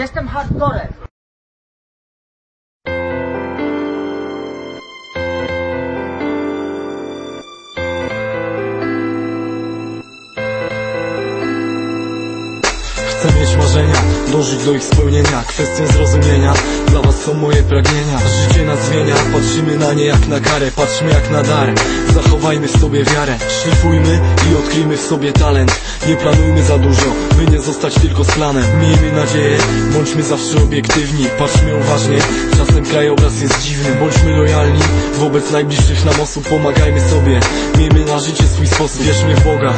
Jestem hardcorem. Chcę mieć marzenia, dążyć do ich spełnienia Kwestią zrozumienia, dla was są moje pragnienia Życie nas zmienia, patrzymy na nie jak na karę Patrzmy jak na dar, zachowajmy w sobie wiarę Szlifujmy i odkryjmy w sobie talent. Nie planujmy za dużo, by nie zostać tylko z planem Miejmy nadzieję, bądźmy zawsze obiektywni Patrzmy uważnie, czasem krajobraz jest dziwny Bądźmy lojalni. Wobec najbliższych nam osób Pomagajmy sobie, miejmy na życie swój sposób Wierzmy w Boga,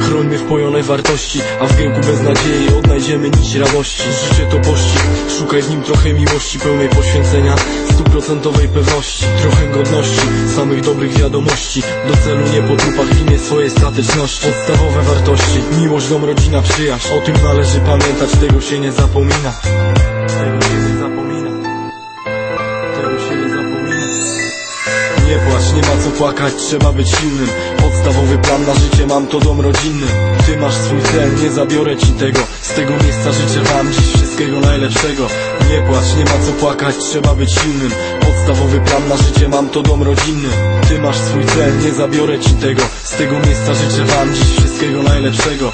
chrońmy wpojone wartości A w wielku beznadziei odnajdziemy nić radości. Życie to pościg, szukaj w nim trochę miłości Pełnej poświęcenia, stuprocentowej pewności Trochę godności, samych dobrych wiadomości. Do celu nie po trupach w imię swojej stateczności. Podstawowe wartości, miłość, dom, rodzina, przyjaźń. O tym należy pamiętać, tego się nie zapomina. Tego się nie zapomina nie płacz, nie ma co płakać, trzeba być silnym. Podstawowy plan na życie mam to dom rodzinny. Ty masz swój cel, nie zabiorę ci tego. Z tego miejsca życzę wam dziś wszystkiego najlepszego. Nie płacz, nie ma co płakać, trzeba być silnym. Podstawowy plan na życie mam to dom rodzinny. Ty masz swój cel, nie zabiorę ci tego. Z tego miejsca życzę wam dziś wszystkiego najlepszego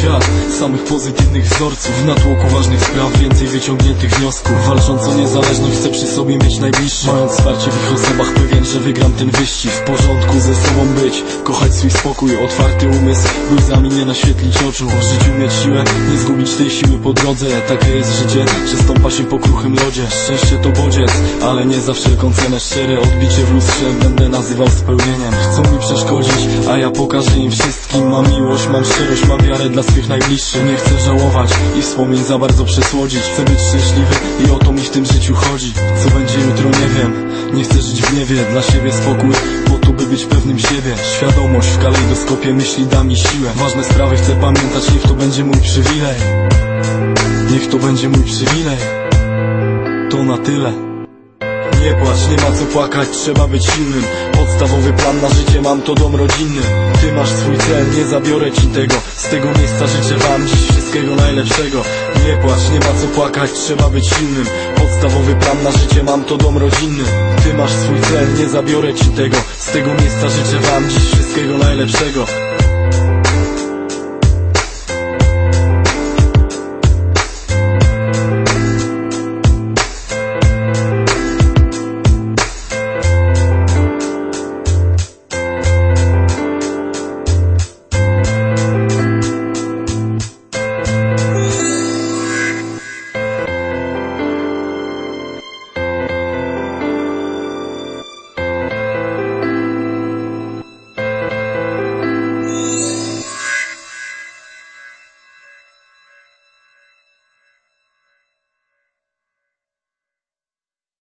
świat. Samych pozytywnych wzorców W natłoku ważnych spraw więcej wyciągniętych wniosków. Walcząc o niezależność chcę przy sobie mieć najbliższych. Mając wsparcie w ich osobach pewien, że wygram ten wyścig. W porządku ze sobą być, kochać swój spokój Otwarty umysł, łzami nie naświetlić oczu. W życiu mieć siłę, nie zgubić tej siły po drodze. Takie jest życie, że stąpa się po kruchym lodzie. Szczęście to bodziec, ale nie za wszelką cenę. Szczere odbicie w lustrze będę nazywał spełnieniem. Chcą mi przeszkodzić, a ja pokażę im wszystkim. Mam miłość, mam szczerość, mam wiarę dla swych najbliższych Nie chcę żałować i wspomnień za bardzo przesłodzić. Chcę być szczęśliwy i o to mi w tym życiu chodzi. Co będzie jutro nie wiem, nie chcę żyć w gniewie Dla siebie spokój, po to by być pewnym siebie. Świadomość w kalejdoskopie myśli da mi siłę. Ważne sprawy chcę pamiętać, niech to będzie mój przywilej. Niech to będzie mój przywilej. To na tyle nie płacz, nie ma co płakać, trzeba być silnym. Podstawowy plan na życie mam to dom rodzinny. Ty masz swój cel, nie zabiorę ci tego. Z tego miejsca życzę wam dziś wszystkiego najlepszego. Nie płacz, nie ma co płakać, trzeba być silnym. Podstawowy plan na życie mam to dom rodzinny. Ty masz swój cel, nie zabiorę ci tego. Z tego miejsca życzę wam dziś wszystkiego najlepszego